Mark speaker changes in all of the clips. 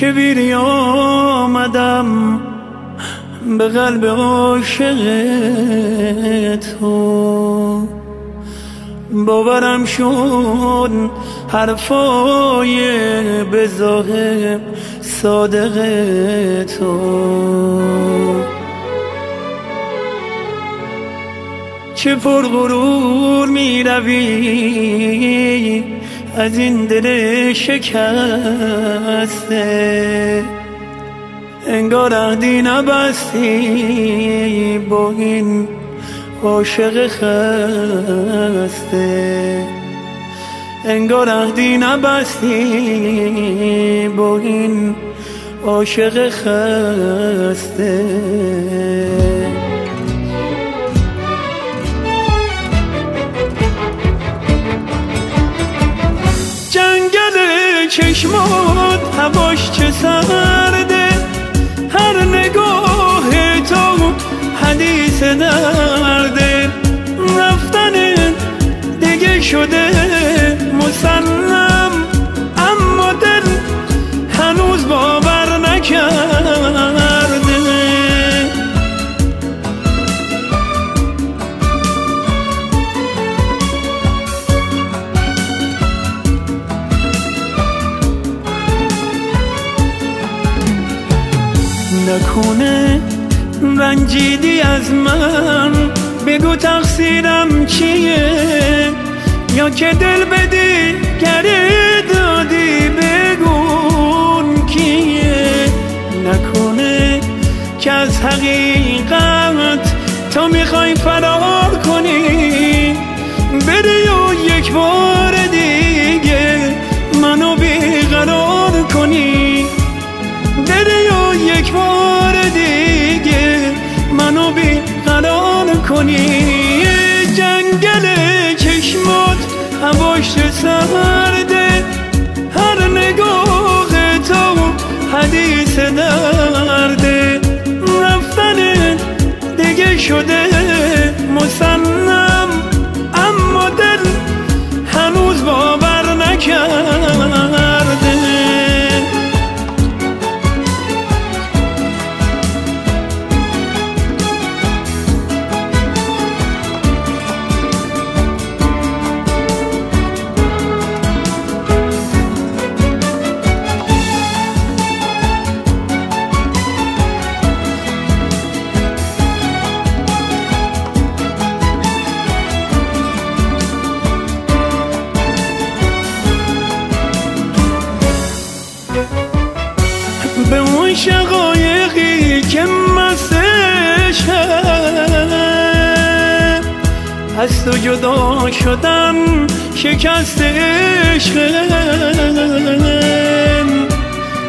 Speaker 1: که بیری آمدم به قلب عاشق تو. باورم شد حرفای به ظاهر صادق تو. چه پرغرور می روی از این دل شکسته. انگار عهدی نبستی با این عاشق خسته. انگار عهدی نبستی با این عاشق خسته. چشمات هواش چه سرده نکنه رنجیدی از من. بگو تقصیرم چیه یا که دل بدی گره دادی بگون کیه؟ نکنه که از حقیقت تو می‌خوای فرار جنگل چشمات هواش سرده شقایقی که مسش از تو جدا شدم شکست عشقم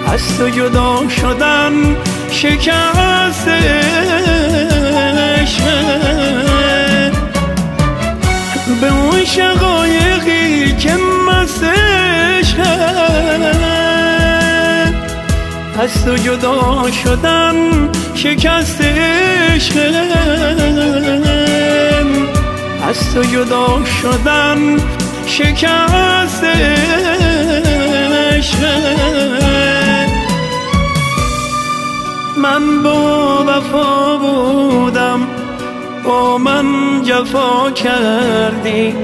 Speaker 1: از تو جدا شدم شکست از تو جدا شدم شکست عشقم از تو جدا شدم شکست عشقم من با وفا بودم با من جفا کردی.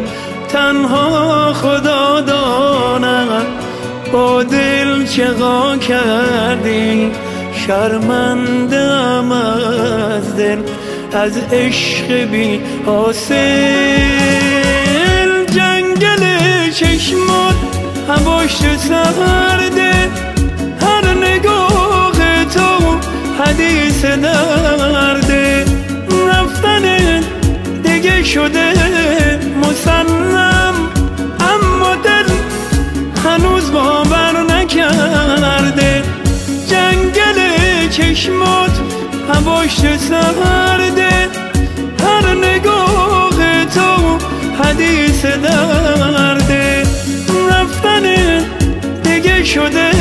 Speaker 1: تنها خدا داند با دل چقا کردی؟ شرمندم از دل از عشق بی حاصل. جنگل چشمات هواش سرده هر نگاه تو حدیث درده رفتن دیگه شده چشمات هواش سرده هر نگاه تو حدیث درده رفتن دیگه شده